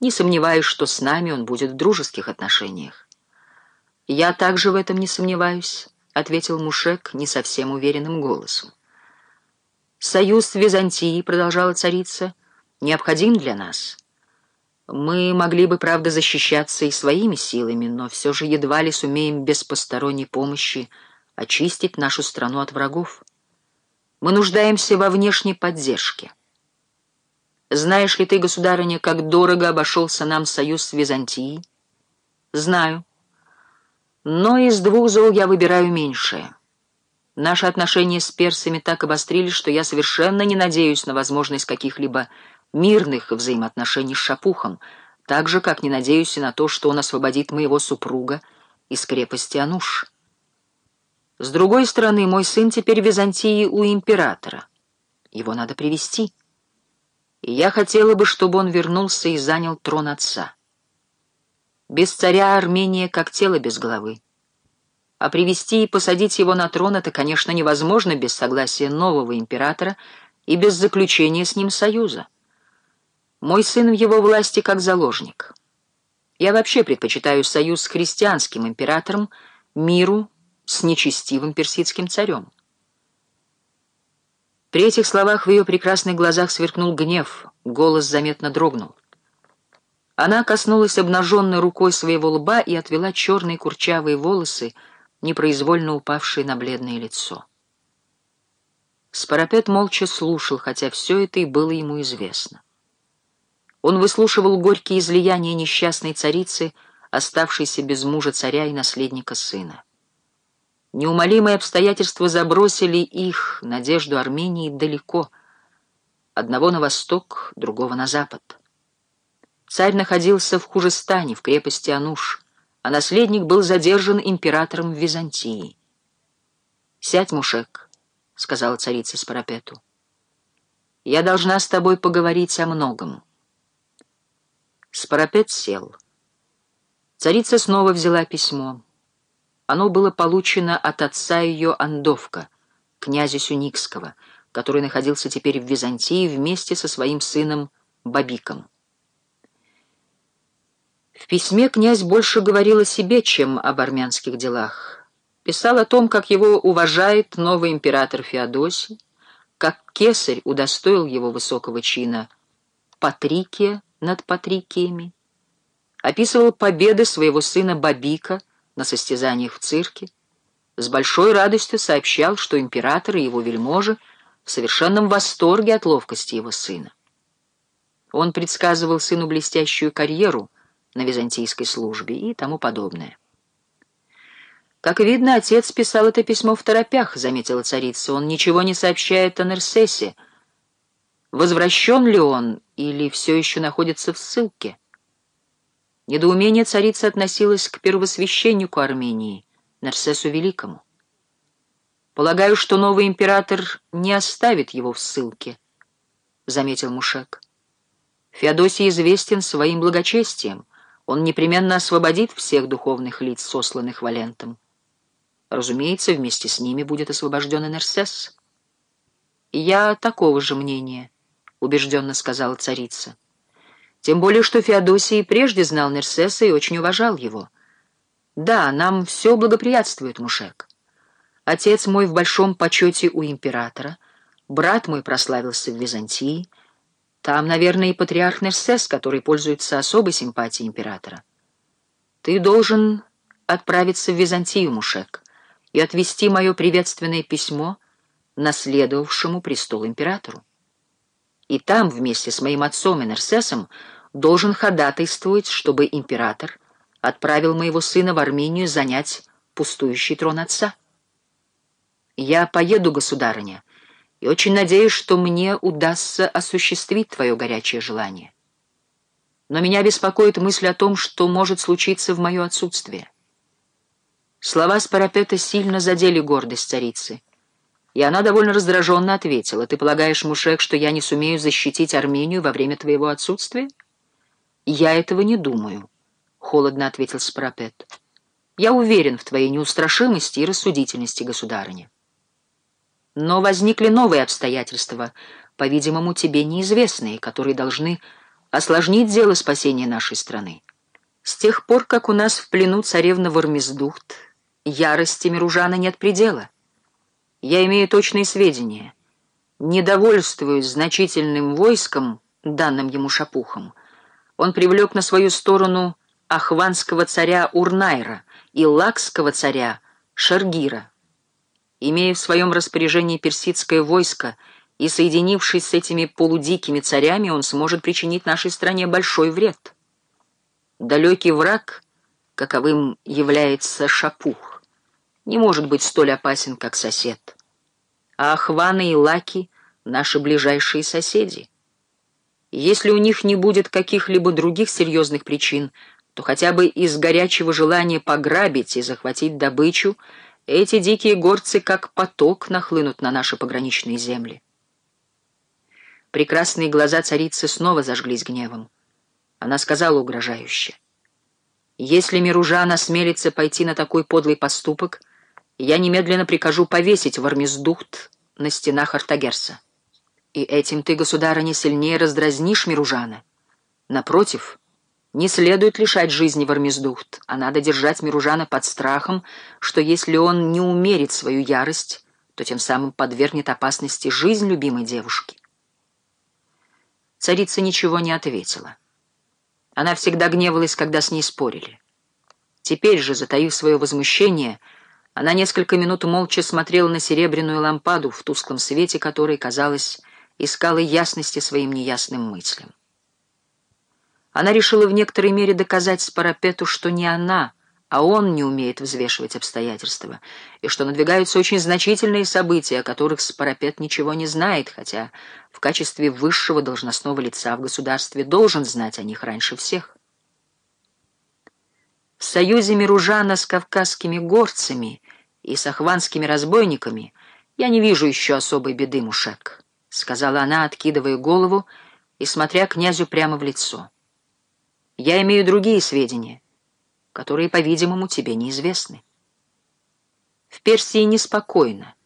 Не сомневаюсь, что с нами он будет в дружеских отношениях. «Я также в этом не сомневаюсь», — ответил Мушек не совсем уверенным голосом. «Союз с Византией», — продолжала царица, — «необходим для нас. Мы могли бы, правда, защищаться и своими силами, но все же едва ли сумеем без посторонней помощи очистить нашу страну от врагов. Мы нуждаемся во внешней поддержке. Знаешь ли ты, государыня, как дорого обошелся нам союз с Византией? Знаю. Но из двух зол я выбираю меньшее. Наши отношения с персами так обострились, что я совершенно не надеюсь на возможность каких-либо мирных взаимоотношений с Шапухом, так же, как не надеюсь и на то, что он освободит моего супруга из крепости Ануш. С другой стороны, мой сын теперь в Византии у императора. Его надо привести и я хотела бы, чтобы он вернулся и занял трон отца. Без царя Армения как тело без головы. А привести и посадить его на трон это, конечно, невозможно без согласия нового императора и без заключения с ним союза. Мой сын в его власти как заложник. Я вообще предпочитаю союз с христианским императором миру с нечестивым персидским царем. При этих словах в ее прекрасных глазах сверкнул гнев, голос заметно дрогнул. Она коснулась обнаженной рукой своего лба и отвела черные курчавые волосы, непроизвольно упавшие на бледное лицо. Спарапет молча слушал, хотя все это и было ему известно. Он выслушивал горькие излияния несчастной царицы, оставшейся без мужа царя и наследника сына. Неумолимые обстоятельства забросили их, надежду Армении, далеко, одного на восток, другого на запад. Царь находился в Хужестане, в крепости Ануш, а наследник был задержан императором в Византии. «Сядь, Мушек», — сказала царица Спарапету. «Я должна с тобой поговорить о многом». Спарапет сел. Царица снова взяла письмо. Оно было получено от отца ее Андовка, князя Сюникского, который находился теперь в Византии вместе со своим сыном Бабиком. В письме князь больше говорил о себе, чем об армянских делах. Писал о том, как его уважает новый император Феодосий, как кесарь удостоил его высокого чина Патрикия над Патрикиями, описывал победы своего сына Бабика, на состязаниях в цирке, с большой радостью сообщал, что император и его вельможи в совершенном восторге от ловкости его сына. Он предсказывал сыну блестящую карьеру на византийской службе и тому подобное. «Как видно, отец писал это письмо в торопях», — заметила царица. «Он ничего не сообщает о Нерсесе. Возвращен ли он или все еще находится в ссылке?» Недоумение царицы относилось к первосвященнику Армении, Нарсесу Великому. «Полагаю, что новый император не оставит его в ссылке», — заметил Мушек. «Феодосий известен своим благочестием. Он непременно освободит всех духовных лиц, сосланных Валентом. Разумеется, вместе с ними будет освобожден и Нерсес». «Я такого же мнения», — убежденно сказала царица. Тем более, что Феодосий прежде знал Нерсеса и очень уважал его. Да, нам все благоприятствует, Мушек. Отец мой в большом почете у императора, брат мой прославился в Византии. Там, наверное, и патриарх Нерсес, который пользуется особой симпатией императора. Ты должен отправиться в Византию, Мушек, и отвести мое приветственное письмо наследовавшему престол императору и там вместе с моим отцом и Нерсесом должен ходатайствовать, чтобы император отправил моего сына в Армению занять пустующий трон отца. Я поеду, государыня, и очень надеюсь, что мне удастся осуществить твое горячее желание. Но меня беспокоит мысль о том, что может случиться в мое отсутствие. Слова Спарапета сильно задели гордость царицы. И она довольно раздраженно ответила, «Ты полагаешь, Мушек, что я не сумею защитить Армению во время твоего отсутствия?» «Я этого не думаю», — холодно ответил Спарапет. «Я уверен в твоей неустрашимости и рассудительности, государыня. Но возникли новые обстоятельства, по-видимому, тебе неизвестные, которые должны осложнить дело спасения нашей страны. С тех пор, как у нас в плену царевна Вармездухт, ярости Миружана нет предела. Я имею точные сведения. Недовольствуясь значительным войском, данным ему шапухом, он привлек на свою сторону ахванского царя Урнайра и лакского царя Шаргира. Имея в своем распоряжении персидское войско и соединившись с этими полудикими царями, он сможет причинить нашей стране большой вред. Далекий враг, каковым является Шапух, не может быть столь опасен, как сосед. А Ахваны и Лаки — наши ближайшие соседи. Если у них не будет каких-либо других серьезных причин, то хотя бы из горячего желания пограбить и захватить добычу, эти дикие горцы как поток нахлынут на наши пограничные земли. Прекрасные глаза царицы снова зажглись гневом. Она сказала угрожающе. «Если Миружан осмелится пойти на такой подлый поступок, я немедленно прикажу повесить Вармездухт на стенах Артагерса. И этим ты, государыня, сильнее раздразнишь Миружана. Напротив, не следует лишать жизни Вармездухт, а надо держать Миружана под страхом, что если он не умерит свою ярость, то тем самым подвергнет опасности жизнь любимой девушки. Царица ничего не ответила. Она всегда гневалась, когда с ней спорили. Теперь же, затаив свое возмущение, она несколько минут молча смотрела на серебряную лампаду, в тусклом свете которой, казалось, искала ясности своим неясным мыслям. Она решила в некоторой мере доказать Спарапету, что не она, а он не умеет взвешивать обстоятельства, и что надвигаются очень значительные события, о которых Спарапет ничего не знает, хотя в качестве высшего должностного лица в государстве должен знать о них раньше всех. В союзе Миружана с кавказскими горцами и с ахванскими разбойниками я не вижу еще особой беды, Мушек, — сказала она, откидывая голову и смотря князю прямо в лицо. Я имею другие сведения — которые, по-видимому, тебе неизвестны. В Персии неспокойно.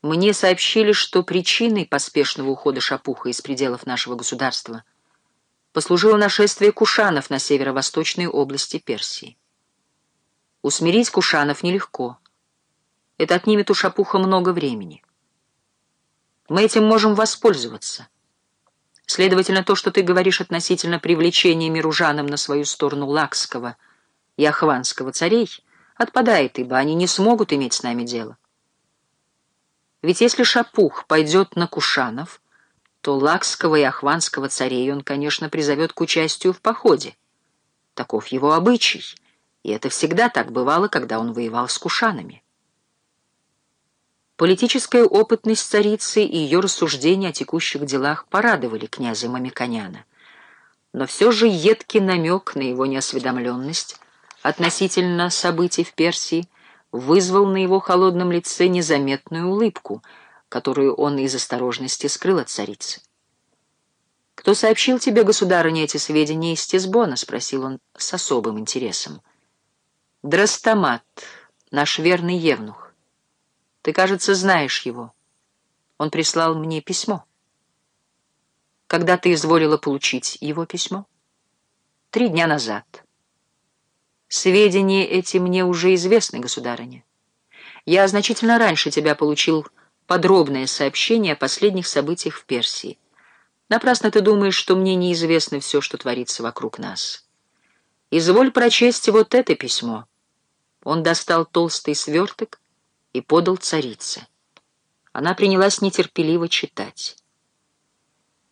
Мне сообщили, что причиной поспешного ухода Шапуха из пределов нашего государства послужило нашествие кушанов на северо-восточной области Персии. Усмирить кушанов нелегко. Это отнимет у Шапуха много времени. Мы этим можем воспользоваться. Следовательно, то, что ты говоришь относительно привлечения Миружаном на свою сторону Лакского – и Ахванского царей отпадает, ибо они не смогут иметь с нами дело. Ведь если Шапух пойдет на Кушанов, то Лакского и Ахванского царей он, конечно, призовет к участию в походе. Таков его обычай, и это всегда так бывало, когда он воевал с Кушанами. Политическая опытность царицы и ее рассуждения о текущих делах порадовали князя Мамиконяна. Но все же едкий намек на его неосведомленность относительно событий в Персии вызвал на его холодном лице незаметную улыбку, которую он из осторожности скрыл от царицы. «Кто сообщил тебе, государыня, эти сведения из Тесбона?» — спросил он с особым интересом. «Драстамат, наш верный евнух. Ты, кажется, знаешь его. Он прислал мне письмо». «Когда ты изволила получить его письмо?» «Три дня назад». Сведения эти мне уже известны, государыня. Я значительно раньше тебя получил подробное сообщение о последних событиях в Персии. Напрасно ты думаешь, что мне неизвестно все, что творится вокруг нас. Изволь прочесть вот это письмо. Он достал толстый сверток и подал царице. Она принялась нетерпеливо читать.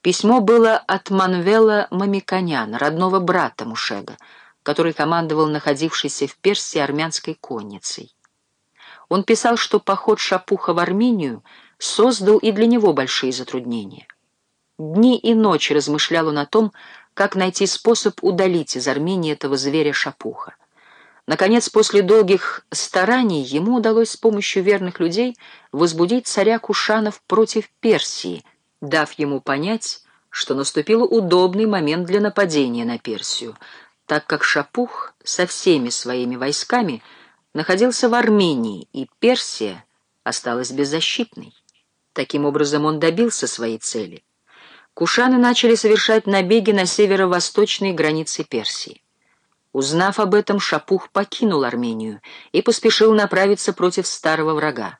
Письмо было от Манвела Мамиконяна, родного брата Мушега, который командовал находившейся в Персии армянской конницей. Он писал, что поход Шапуха в Армению создал и для него большие затруднения. Дни и ночи размышлял он о том, как найти способ удалить из Армении этого зверя Шапуха. Наконец, после долгих стараний, ему удалось с помощью верных людей возбудить царя Кушанов против Персии, дав ему понять, что наступил удобный момент для нападения на Персию — так как Шапух со всеми своими войсками находился в Армении, и Персия осталась беззащитной. Таким образом, он добился своей цели. Кушаны начали совершать набеги на северо-восточные границы Персии. Узнав об этом, Шапух покинул Армению и поспешил направиться против старого врага.